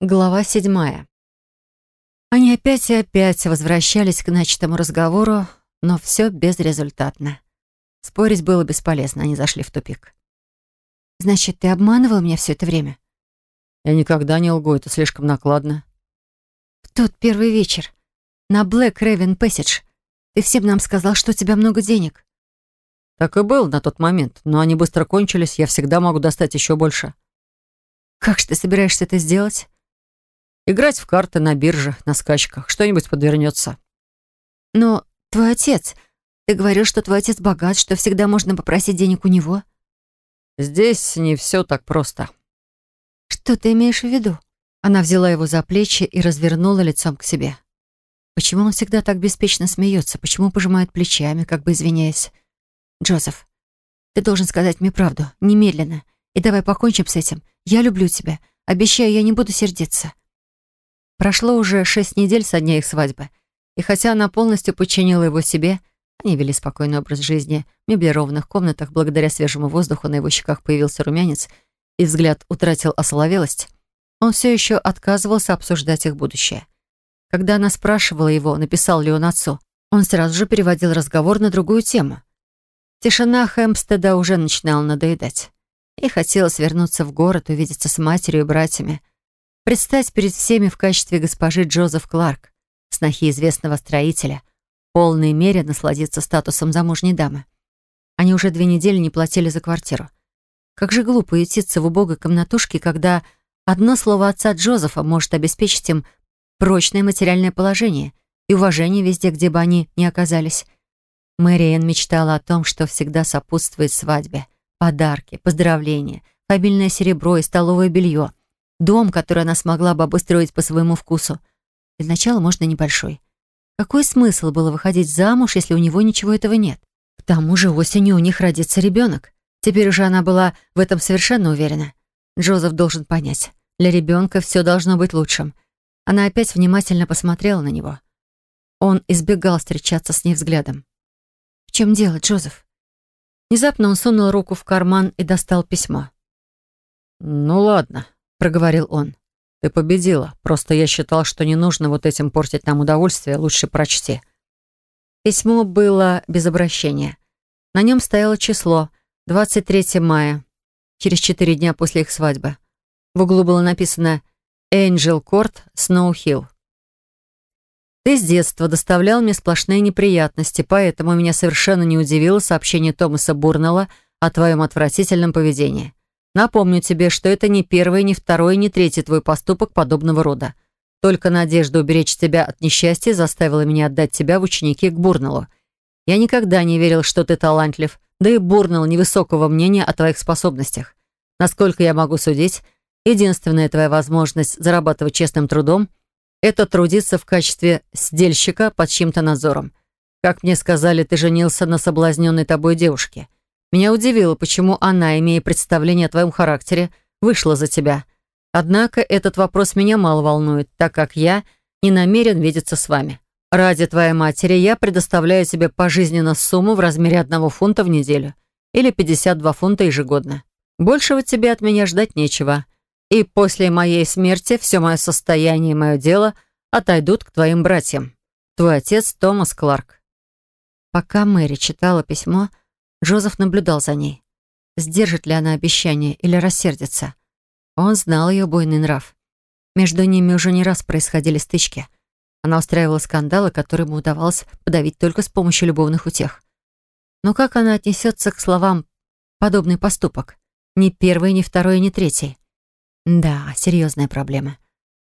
Глава седьмая. Они опять и опять возвращались к начатому разговору, но все безрезультатно. Спорить было бесполезно, они зашли в тупик. «Значит, ты обманывал меня все это время?» «Я никогда не лгу, это слишком накладно». «В тот первый вечер на Блэк Рэвен Пэссидж ты всем нам сказал, что у тебя много денег». «Так и был на тот момент, но они быстро кончились, я всегда могу достать еще больше». «Как же ты собираешься это сделать?» Играть в карты на бирже, на скачках. Что-нибудь подвернется. Но твой отец... Ты говорил, что твой отец богат, что всегда можно попросить денег у него. Здесь не все так просто. Что ты имеешь в виду? Она взяла его за плечи и развернула лицом к себе. Почему он всегда так беспечно смеется? Почему пожимает плечами, как бы извиняясь? Джозеф, ты должен сказать мне правду, немедленно. И давай покончим с этим. Я люблю тебя. Обещаю, я не буду сердиться. Прошло уже шесть недель со дня их свадьбы, и хотя она полностью подчинила его себе, они вели спокойный образ жизни в меблированных комнатах, благодаря свежему воздуху на его щеках появился румянец, и взгляд утратил осоловелость, он все еще отказывался обсуждать их будущее. Когда она спрашивала его, написал ли он отцу, он сразу же переводил разговор на другую тему. Тишина Хэмпстеда уже начинала надоедать. И хотелось вернуться в город, увидеться с матерью и братьями, предстать перед всеми в качестве госпожи Джозеф Кларк, снохи известного строителя, в полной мере насладиться статусом замужней дамы. Они уже две недели не платили за квартиру. Как же глупо ютиться в убогой комнатушке, когда одно слово отца Джозефа может обеспечить им прочное материальное положение и уважение везде, где бы они ни оказались. Мэриэн мечтала о том, что всегда сопутствует свадьбе. Подарки, поздравления, фамильное серебро и столовое белье — Дом, который она смогла бы обустроить по своему вкусу. Для начала можно небольшой. Какой смысл было выходить замуж, если у него ничего этого нет? К тому же осенью у них родится ребенок. Теперь уже она была в этом совершенно уверена. Джозеф должен понять. Для ребенка все должно быть лучшим. Она опять внимательно посмотрела на него. Он избегал встречаться с ней взглядом. «В чем дело, Джозеф?» Внезапно он сунул руку в карман и достал письмо. «Ну ладно», — проговорил он. «Ты победила. Просто я считал, что не нужно вот этим портить нам удовольствие. Лучше прочти». Письмо было без обращения. На нем стояло число — 23 мая, через четыре дня после их свадьбы. В углу было написано «Энджел Корт, Сноу Хилл». Ты с детства доставлял мне сплошные неприятности, поэтому меня совершенно не удивило сообщение Томаса Бурнелла о твоем отвратительном поведении. Напомню тебе, что это не первый, не второй, не третий твой поступок подобного рода. Только надежда уберечь тебя от несчастья заставила меня отдать тебя в ученики к Бурнеллу. Я никогда не верил, что ты талантлив, да и Бурнелл невысокого мнения о твоих способностях. Насколько я могу судить, единственная твоя возможность зарабатывать честным трудом — это трудиться в качестве сдельщика под чьим-то надзором. Как мне сказали, ты женился на соблазненной тобой девушке — меня удивило, почему она, имея представление о твоем характере, вышла за тебя. Однако этот вопрос меня мало волнует, так как я не намерен видеться с вами. Ради твоей матери я предоставляю тебе пожизненно сумму в размере одного фунта в неделю или 52 фунта ежегодно. Большего тебе от меня ждать нечего. И после моей смерти все мое состояние и мое дело отойдут к твоим братьям. Твой отец Томас Кларк. Пока Мэри читала письмо, Джозеф наблюдал за ней. Сдержит ли она обещание или рассердится? Он знал ее буйный нрав. Между ними уже не раз происходили стычки. Она устраивала скандалы, которые ему удавалось подавить только с помощью любовных утех. Но как она отнесется к словам «подобный поступок»? Ни первый, ни второй, ни третий. Да, серьезная проблема.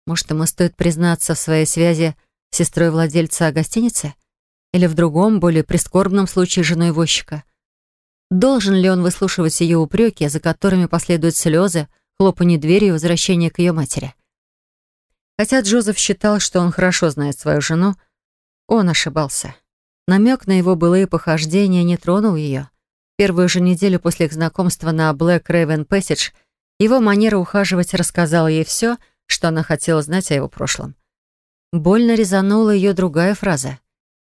Может, ему стоит признаться в своей связи с сестрой владельца гостиницы? Или в другом, более прискорбном случае женой возчика? Должен ли он выслушивать ее упреки, за которыми последуют слезы, хлопанье двери и возвращение к ее матери? Хотя Джозеф считал, что он хорошо знает свою жену, он ошибался. Намек на его былые похождения не тронул ее. Первую же неделю после их знакомства на Black Raven Passage его манера ухаживать рассказала ей все, что она хотела знать о его прошлом. Больно резанула ее другая фраза.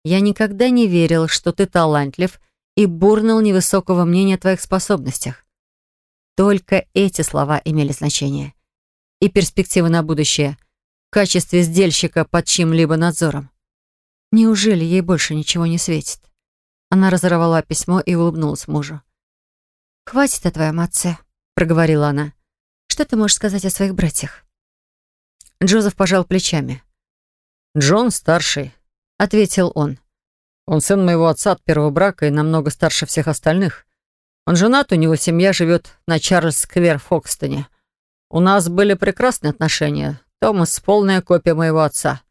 «Я никогда не верил, что ты талантлив и бурнул невысокого мнения о твоих способностях. Только эти слова имели значение. и перспективы на будущее в качестве сдельщика под чьим-либо надзором. Неужели ей больше ничего не светит? Она разорвала письмо и улыбнулась мужу. «Хватит о твоем отце», — проговорила она. «Что ты можешь сказать о своих братьях?» Джозеф пожал плечами. «Джон старший», — ответил он. «Он сын моего отца от первого брака и намного старше всех остальных. Он женат, у него семья живет на Чарльз-сквер в Фокстоне. У нас были прекрасные отношения. Томас — полная копия моего отца.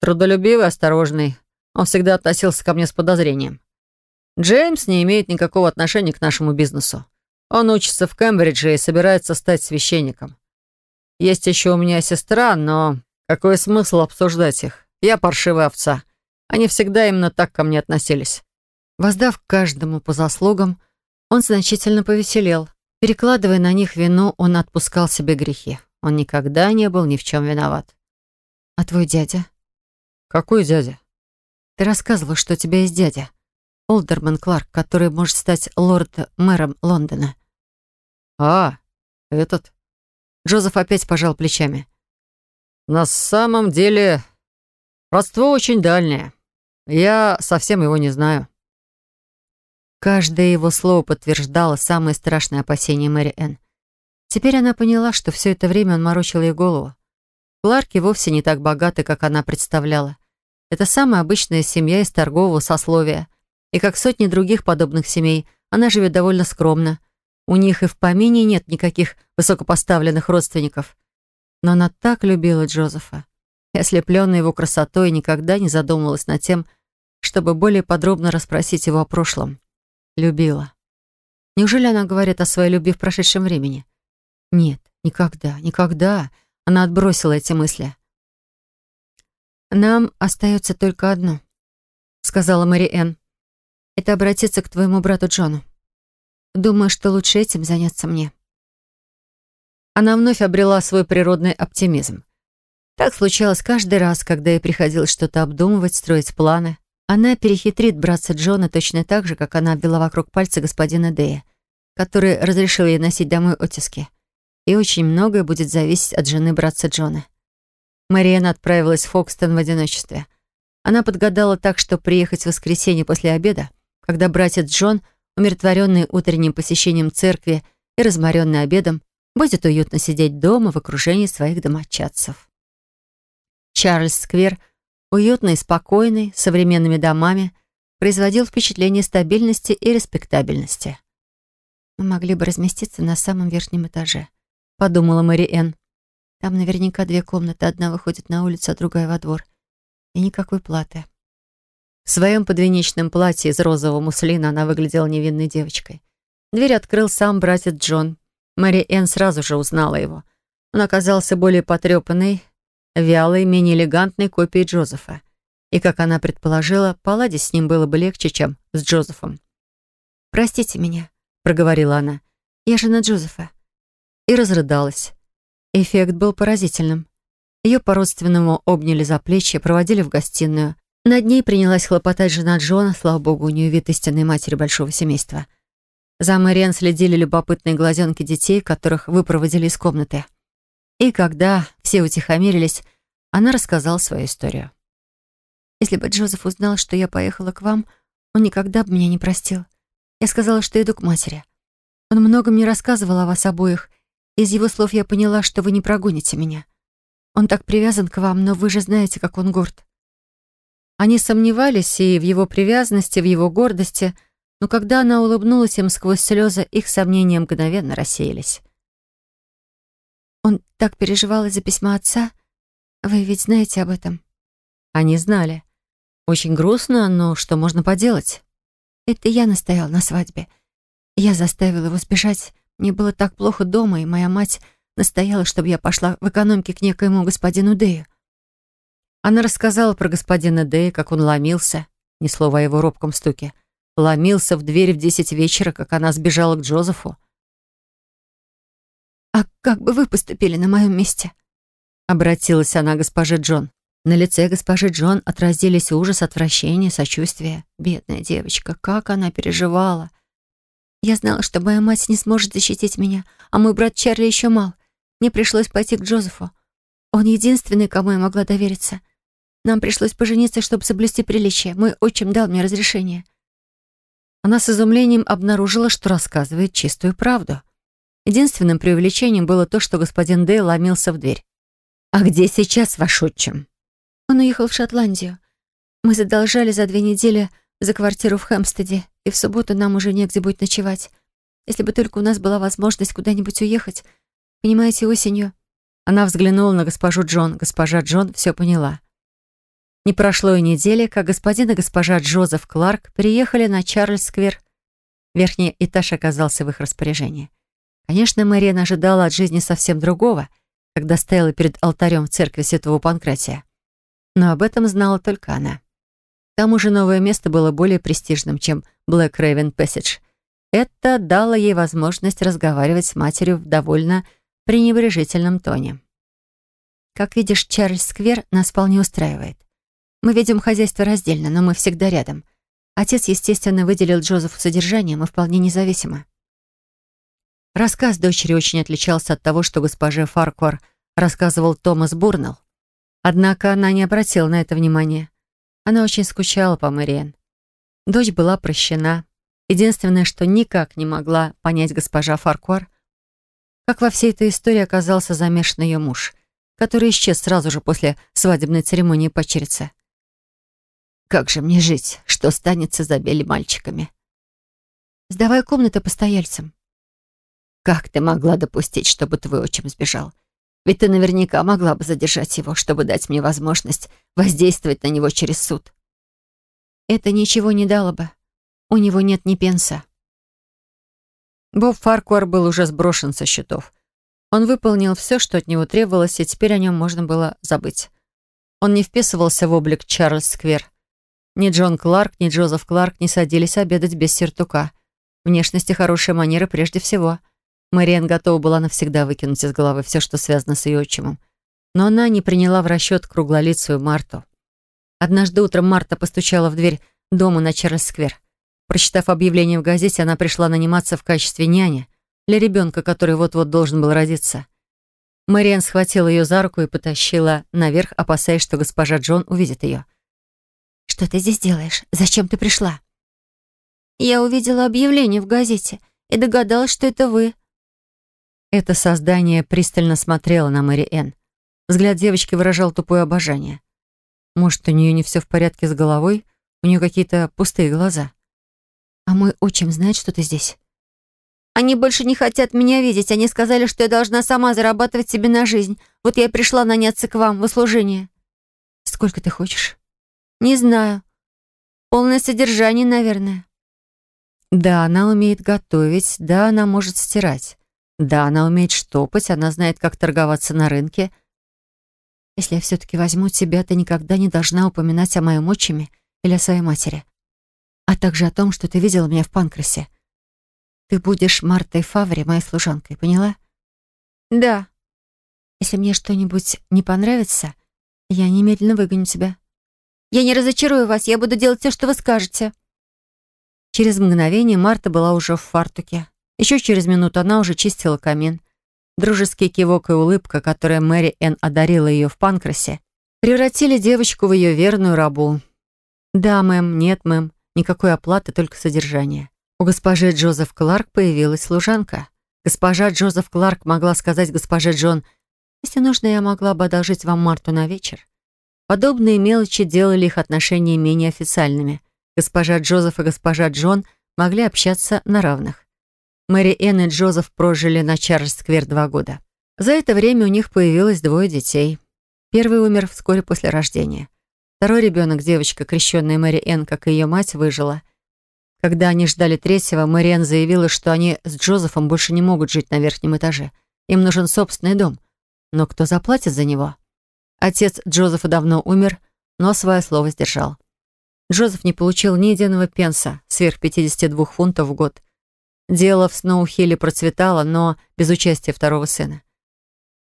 Трудолюбивый, осторожный. Он всегда относился ко мне с подозрением. Джеймс не имеет никакого отношения к нашему бизнесу. Он учится в Кембридже и собирается стать священником. Есть еще у меня сестра, но какой смысл обсуждать их? Я паршивая овца. Они всегда именно так ко мне относились. Воздав каждому по заслугам, он значительно повеселел. Перекладывая на них вину, он отпускал себе грехи. Он никогда не был ни в чем виноват. «А твой дядя?» «Какой дядя?» «Ты рассказывал, что у тебя есть дядя. Олдерман Кларк, который может стать лорд-мэром Лондона». «А, этот?» Джозеф опять пожал плечами. «На самом деле, родство очень дальнее. Я совсем его не знаю». Каждое его слово подтверждало самые страшные опасения Мэри Энн. Теперь она поняла, что все это время он морочил ей голову. Кларки вовсе не так богаты, как она представляла. Это самая обычная семья из торгового сословия — и как сотни других подобных семей, она живет довольно скромно. У них и в помине нет никаких высокопоставленных родственников. Но она так любила Джозефа. И ослепленная его красотой никогда не задумывалась над тем, чтобы более подробно расспросить его о прошлом. Любила. Неужели она говорит о своей любви в прошедшем времени? Нет, никогда, никогда. Она отбросила эти мысли. «Нам остается только одно», — сказала Мэри Энн это обратиться к твоему брату Джону. Думаю, что лучше этим заняться мне». Она вновь обрела свой природный оптимизм. Так случалось каждый раз, когда ей приходилось что-то обдумывать, строить планы. Она перехитрит братца Джона точно так же, как она обвела вокруг пальца господина Дэя, который разрешил ей носить домой оттиски. И очень многое будет зависеть от жены братца Джона. Мариэн отправилась в Фокстон в одиночестве. Она подгадала так, что приехать в воскресенье после обеда когда братец Джон, умиротворенный утренним посещением церкви и разморенный обедом, будет уютно сидеть дома в окружении своих домочадцев. Чарльз-сквер, уютный, спокойный, с современными домами, производил впечатление стабильности и респектабельности. «Мы могли бы разместиться на самом верхнем этаже», — подумала Мэри Энн. «Там наверняка две комнаты, одна выходит на улицу, а другая во двор. И никакой платы». В своем подвенечном платье из розового муслина она выглядела невинной девочкой. Дверь открыл сам братец Джон. Мэри Энн сразу же узнала его. Он оказался более потрепанной, вялой, менее элегантной копией Джозефа. И, как она предположила, поладить с ним было бы легче, чем с Джозефом. «Простите меня», — проговорила она. «Я жена Джозефа». И разрыдалась. Эффект был поразительным. Ее по-родственному обняли за плечи, проводили в гостиную. Над ней принялась хлопотать жена Джона, слава богу, у нее вид истинной матери большого семейства. За Мэриэн следили любопытные глазенки детей, которых выпроводили из комнаты. И когда все утихомирились, она рассказала свою историю. «Если бы Джозеф узнал, что я поехала к вам, он никогда бы меня не простил. Я сказала, что иду к матери. Он много мне рассказывал о вас обоих. Из его слов я поняла, что вы не прогоните меня. Он так привязан к вам, но вы же знаете, как он горд. Они сомневались и в его привязанности, в его гордости, но когда она улыбнулась им сквозь слезы, их сомнения мгновенно рассеялись. «Он так переживал из-за письма отца? Вы ведь знаете об этом?» Они знали. Очень грустно, но что можно поделать? Это я настоял на свадьбе. Я заставила его сбежать. Мне было так плохо дома, и моя мать настояла, чтобы я пошла в экономке к некоему господину Дэю. Она рассказала про господина Дэя, как он ломился, ни слова о его робком стуке, ломился в дверь в десять вечера, как она сбежала к Джозефу. «А как бы вы поступили на моем месте?» Обратилась она к госпоже Джон. На лице госпожи Джон отразились ужас, отвращение, сочувствие. Бедная девочка, как она переживала. «Я знала, что моя мать не сможет защитить меня, а мой брат Чарли еще мал. Мне пришлось пойти к Джозефу. Он единственный, кому я могла довериться. Нам пришлось пожениться, чтобы соблюсти приличие. Мой отчим дал мне разрешение. Она с изумлением обнаружила, что рассказывает чистую правду. Единственным преувеличением было то, что господин Дэй ломился в дверь. «А где сейчас ваш отчим?» Он уехал в Шотландию. Мы задолжали за две недели за квартиру в Хэмстеде, и в субботу нам уже негде будет ночевать. Если бы только у нас была возможность куда-нибудь уехать. Понимаете, осенью. Она взглянула на госпожу Джон. Госпожа Джон все поняла. Не прошло и недели, как господин и госпожа Джозеф Кларк переехали на Чарльз-сквер. Верхний этаж оказался в их распоряжении. Конечно, Мэриэн ожидала от жизни совсем другого, когда стояла перед алтарем в церкви Святого Панкратия. Но об этом знала только она. К тому же новое место было более престижным, чем Блэк Рейвен Пэссидж. Это дало ей возможность разговаривать с матерью в довольно пренебрежительном тоне. «Как видишь, Чарльз-сквер нас вполне устраивает. Мы ведем хозяйство раздельно, но мы всегда рядом. Отец, естественно, выделил Джозефу содержание, мы вполне независимы». Рассказ дочери очень отличался от того, что госпоже Фарквар рассказывал Томас Бурнелл. Однако она не обратила на это внимания. Она очень скучала по Мэриэн. Дочь была прощена. Единственное, что никак не могла понять госпожа Фарквар, как во всей этой истории оказался замешан ее муж, который исчез сразу же после свадебной церемонии почерицы. «Как же мне жить? Что станется за бели мальчиками?» «Сдавай комнату постояльцам». «Как ты могла допустить, чтобы твой отчим сбежал? Ведь ты наверняка могла бы задержать его, чтобы дать мне возможность воздействовать на него через суд». «Это ничего не дало бы. У него нет ни пенса». Боб Фаркуар был уже сброшен со счетов. Он выполнил все, что от него требовалось, и теперь о нем можно было забыть. Он не вписывался в облик Чарльз Сквер. Ни Джон Кларк, ни Джозеф Кларк не садились обедать без сертука. Внешность и хорошие манеры прежде всего. Мэриэн готова была навсегда выкинуть из головы все, что связано с ее отчимом. Но она не приняла в расчет круглолицую Марту. Однажды утром Марта постучала в дверь дома на Чарльз Сквер. Прочитав объявление в газете, она пришла наниматься в качестве няни для ребенка, который вот-вот должен был родиться. Мэриэн схватила ее за руку и потащила наверх, опасаясь, что госпожа Джон увидит ее. «Что ты здесь делаешь? Зачем ты пришла?» «Я увидела объявление в газете и догадалась, что это вы». Это создание пристально смотрело на Мэри Энн. Взгляд девочки выражал тупое обожание. Может, у нее не все в порядке с головой? У нее какие-то пустые глаза. «А мой отчим знает, что ты здесь?» «Они больше не хотят меня видеть. Они сказали, что я должна сама зарабатывать себе на жизнь. Вот я и пришла наняться к вам в услужение». «Сколько ты хочешь?» «Не знаю. Полное содержание, наверное». Да, она умеет готовить, да, она может стирать. Да, она умеет штопать, она знает, как торговаться на рынке. Если я все-таки возьму тебя, ты никогда не должна упоминать о моем отчиме или о своей матери а также о том, что ты видела меня в Панкрасе. Ты будешь Мартой Фаври, моей служанкой, поняла? Да. Если мне что-нибудь не понравится, я немедленно выгоню тебя. Я не разочарую вас, я буду делать все, что вы скажете. Через мгновение Марта была уже в фартуке. Еще через минуту она уже чистила камин. Дружеский кивок и улыбка, которая Мэри Энн одарила ее в Панкрасе, превратили девочку в ее верную рабу. «Да, мэм, нет, мэм. Никакой оплаты, только содержание. У госпожи Джозеф Кларк появилась служанка. Госпожа Джозеф Кларк могла сказать госпоже Джон, «Если нужно, я могла бы одолжить вам Марту на вечер». Подобные мелочи делали их отношения менее официальными. Госпожа Джозеф и госпожа Джон могли общаться на равных. Мэри Энн и Джозеф прожили на Чарльз-сквер два года. За это время у них появилось двое детей. Первый умер вскоре после рождения. Второй ребенок, девочка, крещенная Мэри Энн, как и ее мать, выжила. Когда они ждали третьего, Мэри Энн заявила, что они с Джозефом больше не могут жить на верхнем этаже. Им нужен собственный дом. Но кто заплатит за него? Отец Джозефа давно умер, но свое слово сдержал. Джозеф не получил ни единого пенса, сверх 52 фунтов в год. Дело в Сноухилле процветало, но без участия второго сына.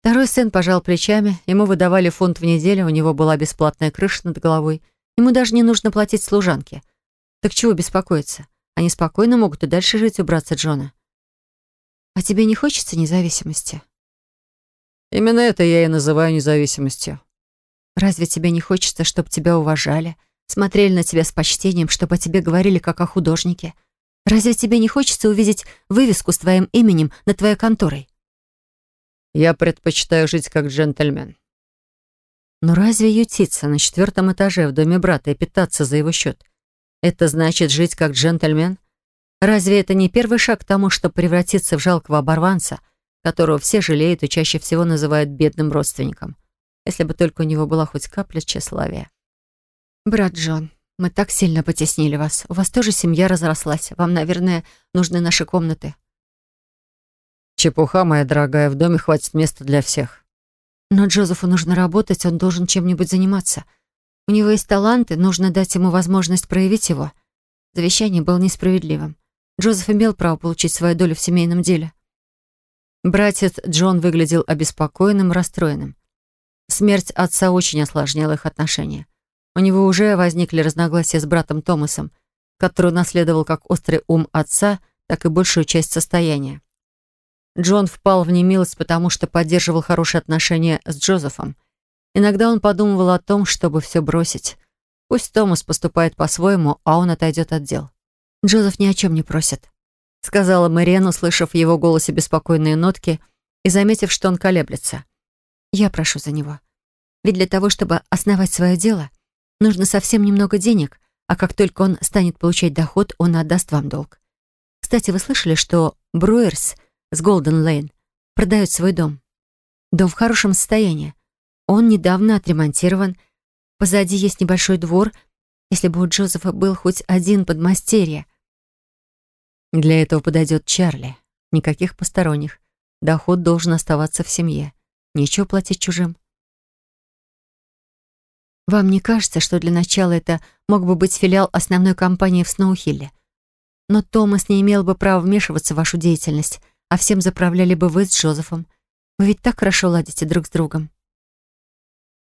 Второй сын пожал плечами, ему выдавали фунт в неделю, у него была бесплатная крыша над головой. Ему даже не нужно платить служанке. Так чего беспокоиться? Они спокойно могут и дальше жить у братца Джона. А тебе не хочется независимости? Именно это я и называю независимостью. Разве тебе не хочется, чтобы тебя уважали, смотрели на тебя с почтением, чтобы о тебе говорили как о художнике? Разве тебе не хочется увидеть вывеску с твоим именем над твоей конторой? Я предпочитаю жить как джентльмен. Но разве ютиться на четвертом этаже в доме брата и питаться за его счет? Это значит жить как джентльмен? Разве это не первый шаг к тому, чтобы превратиться в жалкого оборванца, которого все жалеют и чаще всего называют бедным родственником? Если бы только у него была хоть капля тщеславия. Брат Джон, мы так сильно потеснили вас. У вас тоже семья разрослась. Вам, наверное, нужны наши комнаты. Чепуха, моя дорогая, в доме хватит места для всех. Но Джозефу нужно работать, он должен чем-нибудь заниматься. У него есть таланты, нужно дать ему возможность проявить его. Завещание было несправедливым. Джозеф имел право получить свою долю в семейном деле. Братец Джон выглядел обеспокоенным, расстроенным. Смерть отца очень осложняла их отношения. У него уже возникли разногласия с братом Томасом, который наследовал как острый ум отца, так и большую часть состояния. Джон впал в немилость, потому что поддерживал хорошие отношения с Джозефом. Иногда он подумывал о том, чтобы все бросить. Пусть Томас поступает по-своему, а он отойдет от дел. «Джозеф ни о чем не просит», — сказала Мэриэн, услышав в его голосе беспокойные нотки и заметив, что он колеблется. «Я прошу за него. Ведь для того, чтобы основать свое дело, Нужно совсем немного денег, а как только он станет получать доход, он отдаст вам долг. Кстати, вы слышали, что Бруерс с Голден Лейн продают свой дом? Дом в хорошем состоянии. Он недавно отремонтирован. Позади есть небольшой двор. Если бы у Джозефа был хоть один подмастерье. Для этого подойдет Чарли. Никаких посторонних. Доход должен оставаться в семье. Нечего платить чужим. Вам не кажется, что для начала это мог бы быть филиал основной компании в Сноухилле? Но Томас не имел бы права вмешиваться в вашу деятельность, а всем заправляли бы вы с Джозефом. Вы ведь так хорошо ладите друг с другом.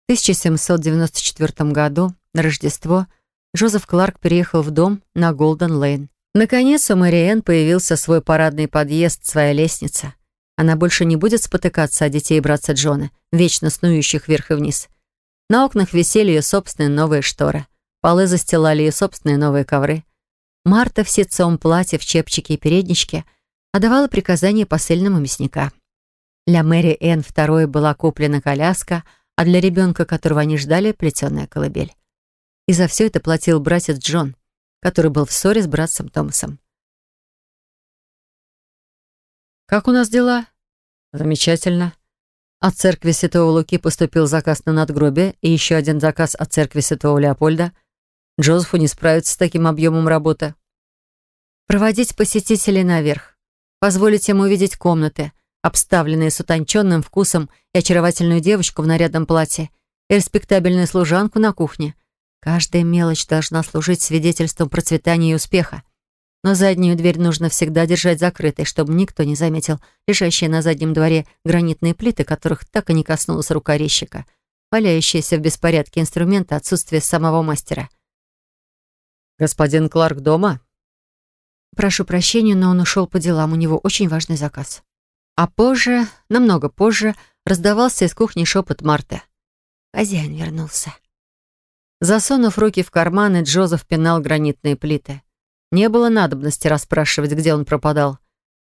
В 1794 году, на Рождество, Джозеф Кларк переехал в дом на Голден-Лейн. Наконец у Мэриэн появился свой парадный подъезд, своя лестница. Она больше не будет спотыкаться о детей братца Джона, вечно снующих вверх и вниз. На окнах висели ее собственные новые шторы. Полы застилали ее собственные новые ковры. Марта в ситцевом платье, в чепчике и передничке отдавала приказания посыльному мясника. Для Мэри Энн второй была куплена коляска, а для ребенка, которого они ждали, плетеная колыбель. И за все это платил братец Джон, который был в ссоре с братцем Томасом. «Как у нас дела?» «Замечательно. От церкви Святого Луки поступил заказ на надгробие и еще один заказ от церкви Святого Леопольда. Джозефу не справиться с таким объемом работы. Проводить посетителей наверх. Позволить ему увидеть комнаты, обставленные с утонченным вкусом и очаровательную девочку в нарядном платье, и респектабельную служанку на кухне. Каждая мелочь должна служить свидетельством процветания и успеха. Но заднюю дверь нужно всегда держать закрытой, чтобы никто не заметил лежащие на заднем дворе гранитные плиты, которых так и не коснулась рука резчика, валяющиеся в беспорядке инструменты, отсутствие самого мастера. «Господин Кларк дома?» «Прошу прощения, но он ушел по делам, у него очень важный заказ». А позже, намного позже, раздавался из кухни шепот Марты. Хозяин вернулся. Засунув руки в карманы, Джозеф пинал гранитные плиты. Не было надобности расспрашивать, где он пропадал.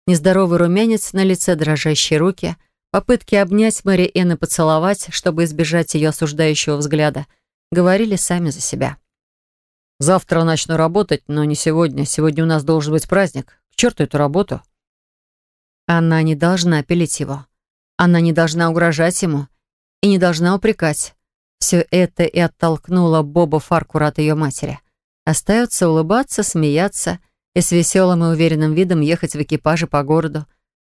Нездоровый румянец на лице, дрожащие руки, попытки обнять Мэри Энн и поцеловать, чтобы избежать ее осуждающего взгляда, говорили сами за себя. «Завтра начну работать, но не сегодня. Сегодня у нас должен быть праздник. К черту эту работу!» Она не должна пилить его. Она не должна угрожать ему и не должна упрекать. Все это и оттолкнуло Боба Фаркура от ее матери. Остается улыбаться, смеяться и с веселым и уверенным видом ехать в экипаже по городу.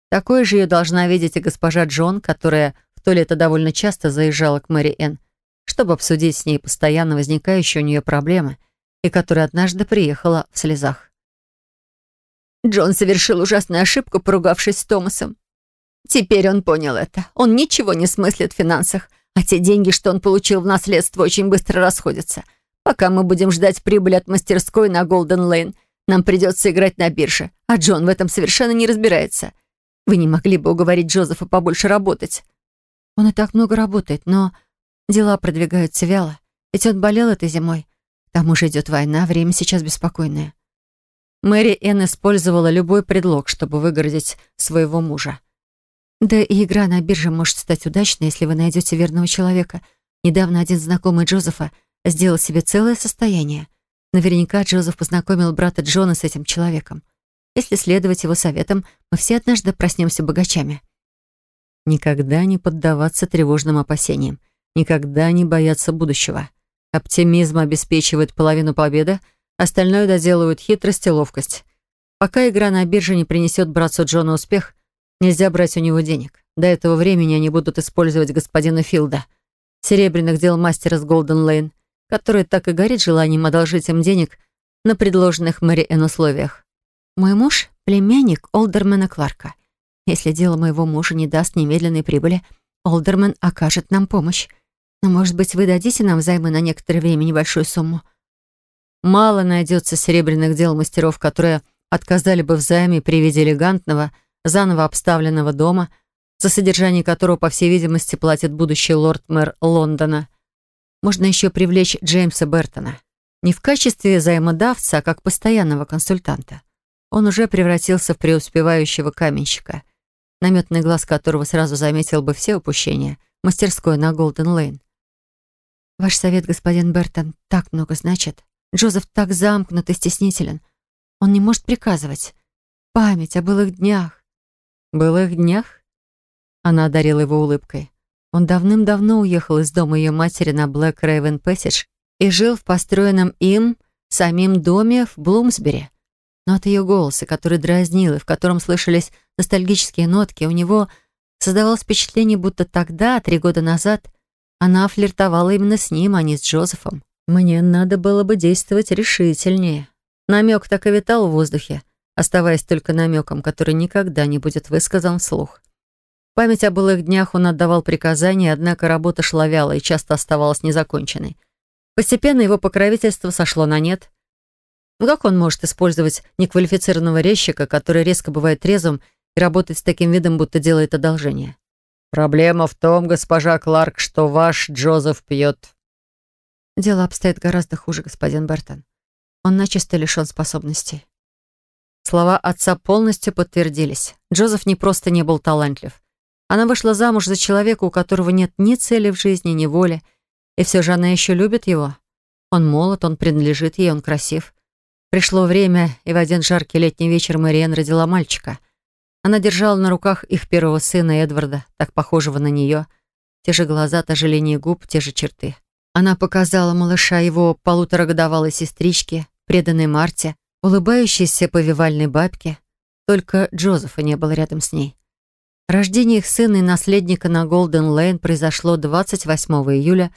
Такой же ее должна видеть и госпожа Джон, которая в то лето довольно часто заезжала к Мэри Энн, чтобы обсудить с ней постоянно возникающие у нее проблемы, и которая однажды приехала в слезах. Джон совершил ужасную ошибку, поругавшись с Томасом. Теперь он понял это. Он ничего не смыслит в финансах, а те деньги, что он получил в наследство, очень быстро расходятся — Пока мы будем ждать прибыль от мастерской на Голден Лейн, нам придется играть на бирже, а Джон в этом совершенно не разбирается. Вы не могли бы уговорить Джозефа побольше работать?» Он и так много работает, но дела продвигаются вяло. Ведь он болел этой зимой. К тому же идет война, время сейчас беспокойное. Мэри Энн использовала любой предлог, чтобы выгородить своего мужа. Да и игра на бирже может стать удачной, если вы найдете верного человека. Недавно один знакомый Джозефа сделал себе целое состояние. Наверняка Джозеф познакомил брата Джона с этим человеком. Если следовать его советам, мы все однажды проснемся богачами. Никогда не поддаваться тревожным опасениям. Никогда не бояться будущего. Оптимизм обеспечивает половину победы, остальное доделывают хитрость и ловкость. Пока игра на бирже не принесет братцу Джона успех, нельзя брать у него денег. До этого времени они будут использовать господина Филда, серебряных дел мастера с Голден Лейн, который так и горит желанием одолжить им денег на предложенных Мэри Энн условиях. Мой муж — племянник Олдермена Кларка. Если дело моего мужа не даст немедленной прибыли, Олдермен окажет нам помощь. Но, может быть, вы дадите нам займы на некоторое время небольшую сумму? Мало найдется серебряных дел мастеров, которые отказали бы в займе при виде элегантного, заново обставленного дома, за содержание которого, по всей видимости, платит будущий лорд-мэр Лондона. Можно еще привлечь Джеймса Бертона. Не в качестве взаимодавца, а как постоянного консультанта. Он уже превратился в преуспевающего каменщика, наметный глаз которого сразу заметил бы все упущения, мастерской на Голден-Лейн. «Ваш совет, господин Бертон, так много значит. Джозеф так замкнут и стеснителен. Он не может приказывать. Память о былых днях». «Былых днях?» Она одарила его улыбкой. Он давным-давно уехал из дома ее матери на Блэк Рейвен Пэссидж и жил в построенном им самим доме в Блумсбери но от ее голоса, который дразнил и в котором слышались ностальгические нотки, у него создавалось впечатление, будто тогда, три года назад, она флиртовала именно с ним, а не с Джозефом. Мне надо было бы действовать решительнее. Намек так и витал в воздухе, оставаясь только намеком, который никогда не будет высказан вслух. Память о былых днях он отдавал приказания, однако работа шла вяло и часто оставалась незаконченной. Постепенно его покровительство сошло на нет, ну как он может использовать неквалифицированного резчика, который резко бывает трезвым и работает с таким видом, будто делает одолжение? «Проблема в том, госпожа Кларк, что ваш Джозеф пьет». Дело обстоит гораздо хуже, господин Бертон. Он начисто лишен способностей. Слова отца полностью подтвердились. Джозеф не просто не был талантлив. Она вышла замуж за человека, у которого нет ни цели в жизни, ни воли. И все же она еще любит его. Он молод, он принадлежит ей, он красив. Пришло время, и в один жаркий летний вечер Мариен родила мальчика. Она держала на руках их первого сына Эдварда, так похожего на нее. Те же глаза, та же линия губ, те же черты. Она показала малыша его полуторагодовалой сестричке, преданной Марте, улыбающейся повивальной бабке. Только Джозефа не было рядом с ней. Рождение их сына и наследника на Голден Лейн произошло 28 июля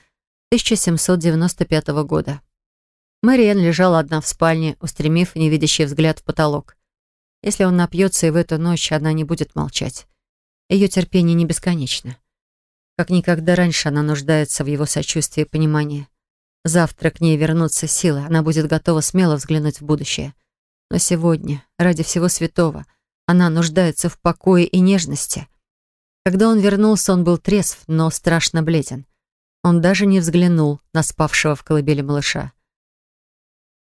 1795 года. Мэриэн лежала одна в спальне, устремив невидящий взгляд в потолок. Если он напьется и в эту ночь, она не будет молчать. Ее терпение не бесконечно. Как никогда раньше она нуждается в его сочувствии и понимании. Завтра к ней вернутся силы, она будет готова смело взглянуть в будущее. Но сегодня, ради всего святого, она нуждается в покое и нежности. Когда он вернулся, он был трезв, но страшно бледен. Он даже не взглянул на спавшего в колыбели малыша.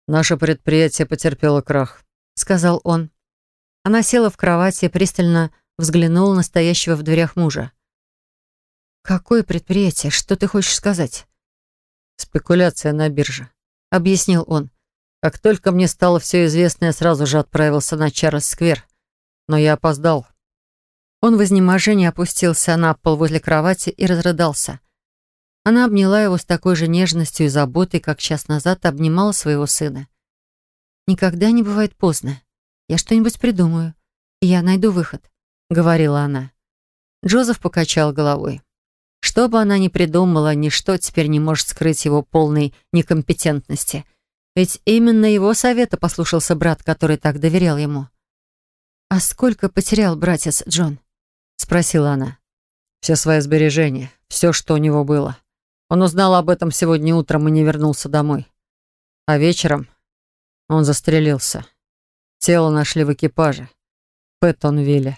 «Наше предприятие потерпело крах», — сказал он. Она села в кровати и пристально взглянула на стоящего в дверях мужа. «Какое предприятие? Что ты хочешь сказать?» «Спекуляция на бирже», — объяснил он. «Как только мне стало все известно, я сразу же отправился на Чарльз-сквер. Но я опоздал». Он в изнеможении опустился на пол возле кровати и разрыдался. Она обняла его с такой же нежностью и заботой, как час назад обнимала своего сына. «Никогда не бывает поздно. Я что-нибудь придумаю. Я найду выход», — говорила она. Джозеф покачал головой. Что бы она ни придумала, ничто теперь не может скрыть его полной некомпетентности. Ведь именно его совета послушался брат, который так доверял ему. «А сколько потерял братец Джон?» — спросила она. «Все свои сбережения, все, что у него было. Он узнал об этом сегодня утром и не вернулся домой. А вечером он застрелился. Тело нашли в экипаже. Пэттонвилле.